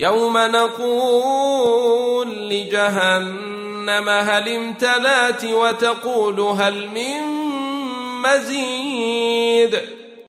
يوم نقول لجهنم هل امتلأت وتقول هل من مزيد